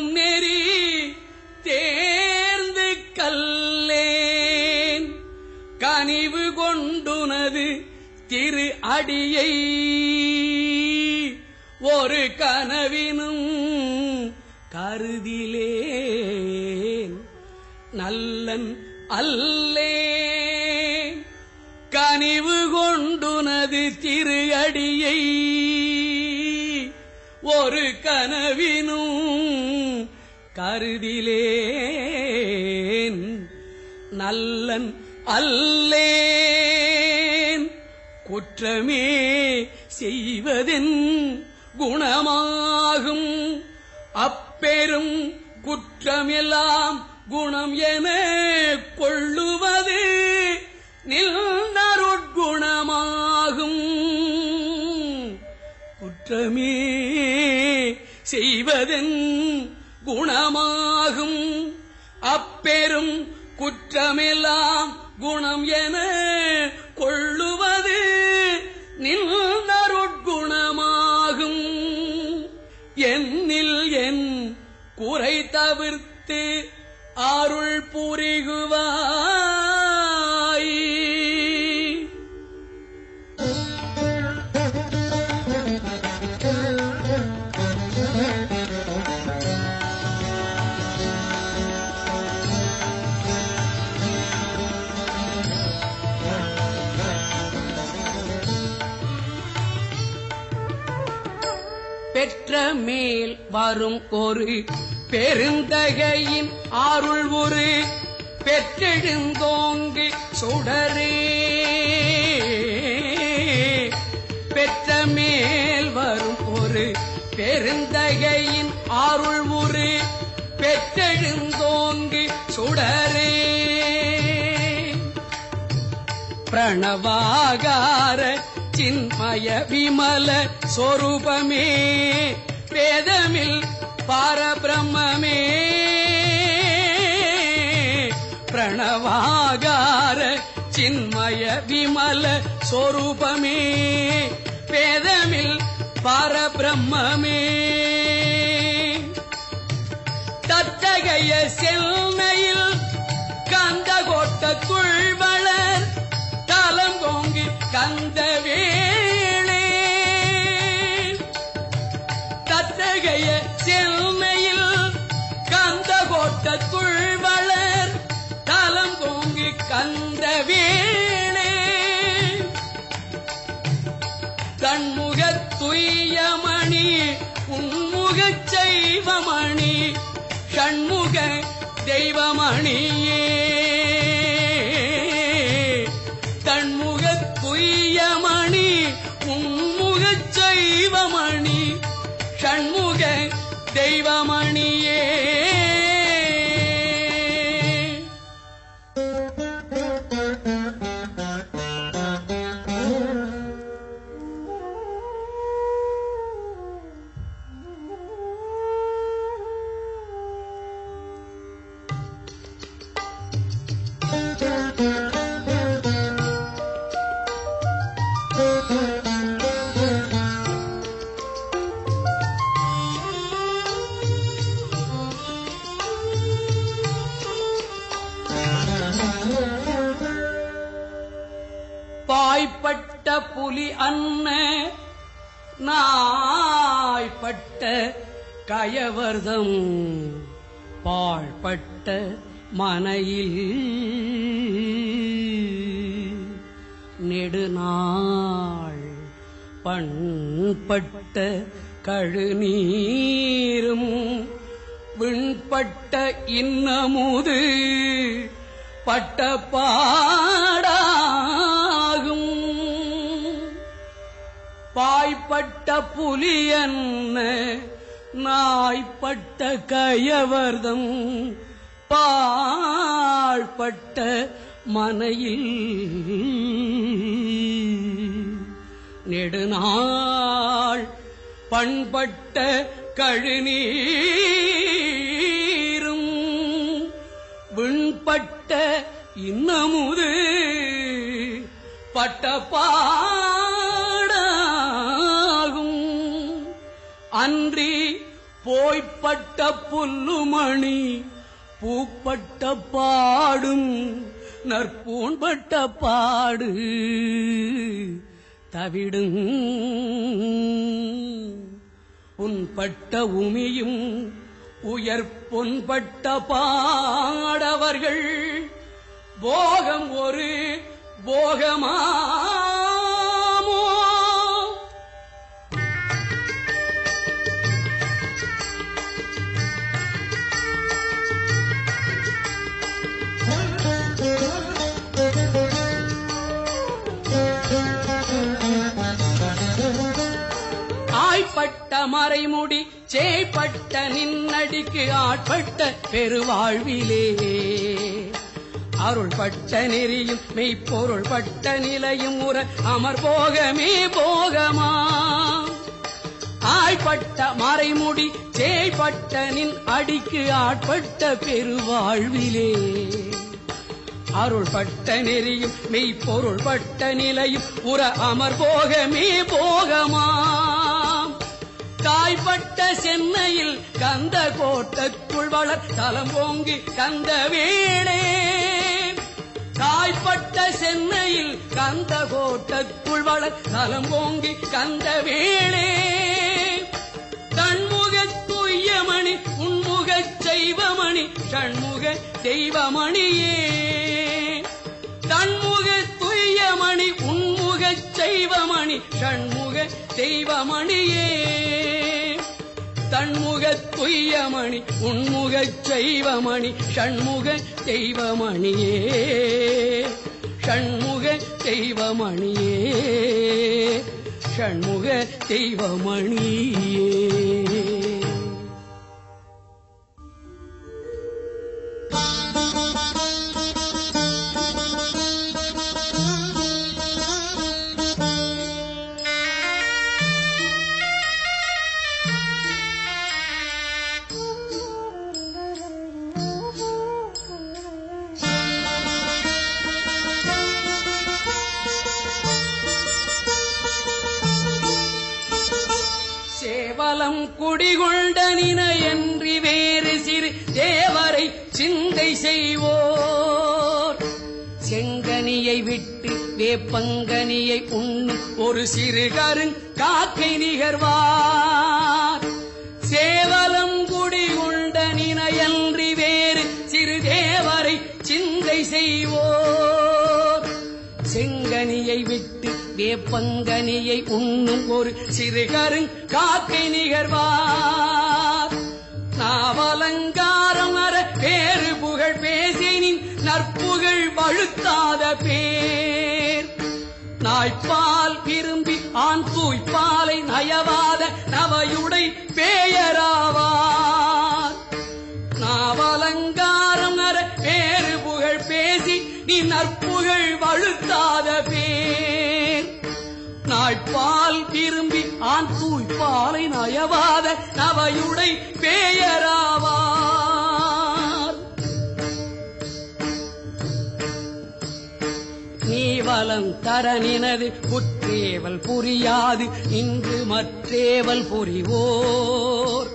தேர்க்கும் நெறி தேர்ந்து கல்லேன். கனிவு கொண்டுனது திரு அடியை. ஒரு கனவினும் கருதிலேன். நல்லன் அல்லே கனிவு கொண்டுனது திரு அடியை. ஒரு கனவினும் கருதிலேன். நல்லன் அல்லேன். குற்றமே செய்வதின் குணமாகும். அப்பெரும் குற்றமெல்லாம் குணம் என கொள்ளுவது நில் குற்றமே செய்வதென் குணமாகும். அப்பெரும் குற்றமெல்லாம் குணம் என கொள்ளுவது நின்றருட்குணமாகும் என்னில் என் குறை தவிர்த்து அருள் புரிகுவார் மேல் ஒரு பெருந்தகையின் ஆருள் ஒரு பெற்றெழுந்தோங்கு சுடரே. பெற்ற மேல் வரும் ஒரு பெருந்தகையின் ஆருள் ஒரு பெற்றெழுந்தோங்கு சுடரே. பிரணவாகார சின்மய விமல சொரூபமே. வேதமில் பரபிரம்மே பிரணவாகார சின்மய விமல சொரூபமே. வேதமில் பரபிரம்மே தத்தகைய செல்மையில் கந்த கோட்டத்துள் வளர் தலங்கோங்கி கந்த தெய்வமணி புலி நாய்பட்ட கயவர்தம் பாழ்பட்ட மனையில் நெடுநாள் பண்பட்ட கழுநீரும் விண்பட்ட இன்னமுது பட்ட பாடாகும் பாய்ப்பட்ட புலியன்ன நாய்பட்ட கயவர்தம் பாழ்பட்ட மனையில் நெடுநாள் பண்பட்ட கழுநீரும் விண்பட்ட இன்னமுது பட்ட அன்றி போய்ப்பட்ட புல்லுமணி பூப்பட்ட பாடும் நற்பூண்பட்ட பாடு தவிடும். உன்பட்ட உமியும் உயர் பொன்பட்ட பாடவர்கள் போகம் ஒரு போகமா மறைமுடி சேய்ப்பட்ட நின்னடிக்கு ஆட்பட்ட பெருவாழ்விலே. அருள் பட்ட நெறியும் மெய்ப்பொருள் பட்ட நிலையும் உற அமர் போகமே போகமா. ஆய்ப்பட்ட மறைமுடி சேய்ப்பட்ட நின் அடிக்கு ஆட்பட்ட பெருவாழ்விலே. அருள் பட்ட நெறியும் மெய்ப்பொருள் பட்ட நிலையும் உற அமர் போகமே போகமா. தாய்ப்பட்ட சென்னையில் கந்த கோட்டத்துள் வளர் தலம் பொங்கி கந்த வேளே தாய்ப்பட்ட சென்னையில் கந்த கோட்டத்துள் வளர் தலம் பொங்கி கந்த வேளே தன்முகத் துய்யமணி உன்முகச் செய்வமணி ஷண்முக செய்வமணியே தன்முக துய்யமணி உன்முகச் செய்வமணி ஷண்முக தெய்வமணியே. தன்முக துய்யமணி உன்முக செய்வமணி Shanmuga தெய்வமணியே Shanmuga தெய்வமணியே Shanmuga தெய்வமணியே Thank you. சேவலம் குடிகொண்ட நினையன்றி வேறு சிறு தேவரை சிந்தை செய்வோர். செங்கனியை விட்டு வேப்பங்கனியை உண்ணும் ஒரு சிறு கருங் காக்கை நிகர்வார். சேவலம் குடிகொண்டனின என்று வேறு சிறு தேவரை சிந்தை செய்வோர். வேப்பங்கனியை உண்ணும் ஒரு சிறுகருங் காக்கை நிகர்வார் நாவலங்காரம் அற பேரு புகழ் பேசினின் நற்புகழ் வழுத்தாத பேர். நாய்ப்பால் விரும்பி ஆண் தூய்ப்பாலை நயவாத நவையுடை பேயராவார். நாவலங்காரம் அற பேரு புகழ் பேசி நீ நற்புகழ் வழுத்தாத தாய்ப்பால் விரும்பி ஆண் தூய்ப்பாலை நயவாத நவையுடை பேயராவார். நீவலம் தரனினது தர நினது புற்றேவல் புரியாது இன்று மற்றேவல் புரிவோர்.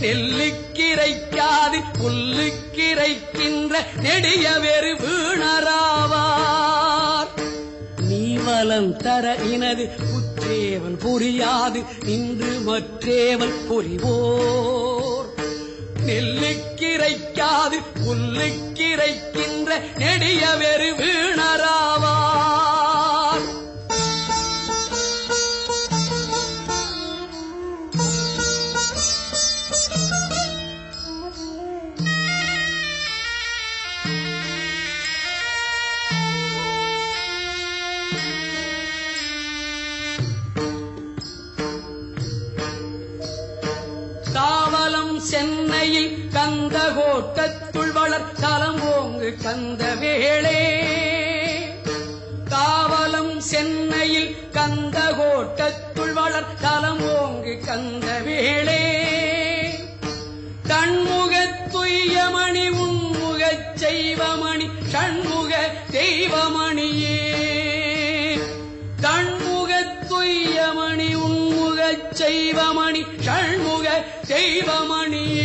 நெல்லுக்கிரைக்காது புல்லுக்கிரைக்கின்ற நெடிய வெறு வீணராவார். நீ தர இனது புற்றேவல் புரியாது. இன்று மற்றேவல் புரிவோர். நெல்லுக்கிரைக்காது புல்லுக்கிரைக்கின்ற நெடிய வெறு வீணராவார். வந்த வேளே காவலம் சென்னையில் கந்த கோட்டத்துள் வளர் தலம் தலம்போங்கு கந்த வேளே. தன்முகத் துய்யமணி உன்முகச் செய்வமணி ஷண்முக தெய்வமணியே. தன்முகத் துய்யமணி உன்முகச் செய்வமணி ஷண்முக தெய்வமணியே.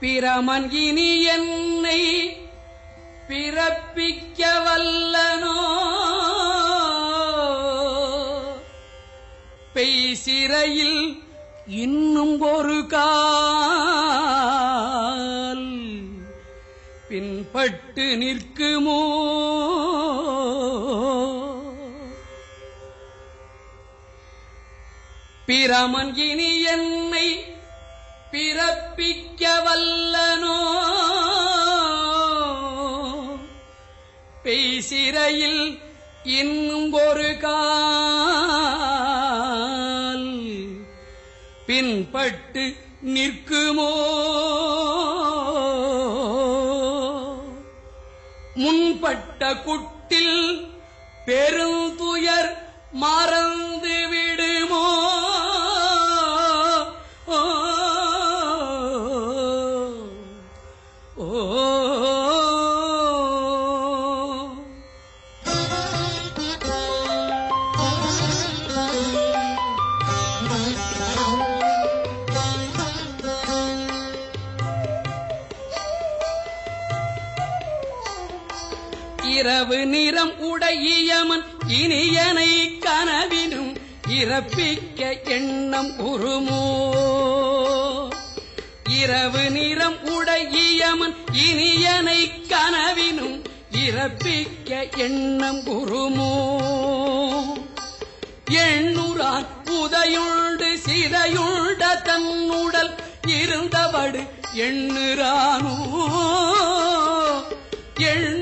பிரமன் இனி என்னை பிறப்பிக்க வல்லனோ பெய் சிறையில் இன்னும் ஒரு கா விட்டு நிற்குமோ? பிரமன் இனி என்னை பிறப்பிக்க வல்லனோ பெய்சிறையில் இன்னும் ஒரு கால் பின்பட்டு நிற்குமோ? குட்டில் பெருந்துயர் நிறம் உடையமன் இனியனை கனவினும் இறப்பிக்க எண்ணம் உருமோ? இரவு நிறம் உடையமன் இனியனை கனவினும் இறப்பிக்க எண்ணம் உருமோ? எண்ணுறான் உதையுண்டு சிதையுண்ட தன்னுடல் இருந்தவடு எண்ணுறானோ? எண்ணு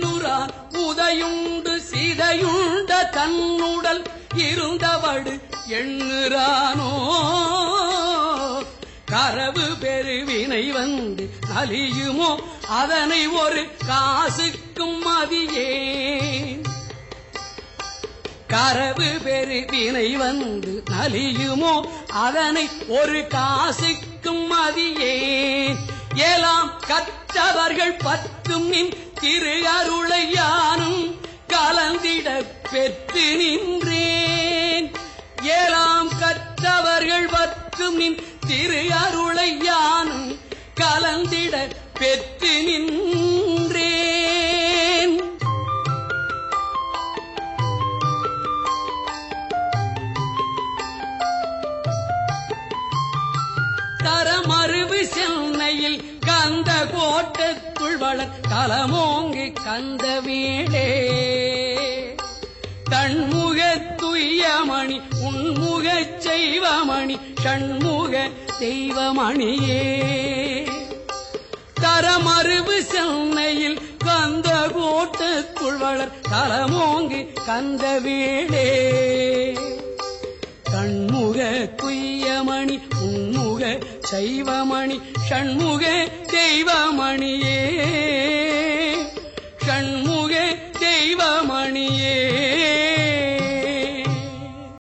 உதையுண்டு சிதையுண்ட தன்னுடல் இருந்தவடு எண்ணுறானோ? கரவு பெருவினை வந்து அழியுமோ அதனை ஒரு காசுக்கும் மதியே. கரவு பெருவினை வந்து நலியுமோ? அதனை ஒரு காசுக்கும் மதியே. ஏலாம் கற்றவர்கள் பத்தும் நின் திரு அருளை யானும் கலந்திட பெற்று நின்றேன். ஏலாம் கற்றவர்கள் பத்தும் நின் திரு அருளை யானும் கலந்திட பெற்று வளர் கலமோங்கி கந்த வீடே. தன்முக துய்யமணி உன்முக செய்வமணி ஷண்முக தெய்வமணியே. தரமறுவு சென்னையில் கந்த கோட்டத்துள் வளர் கலமோங்கி கந்த வீடே. கண்முக குய்யமணி சைவமணி சண்முக தெய்வமணியே.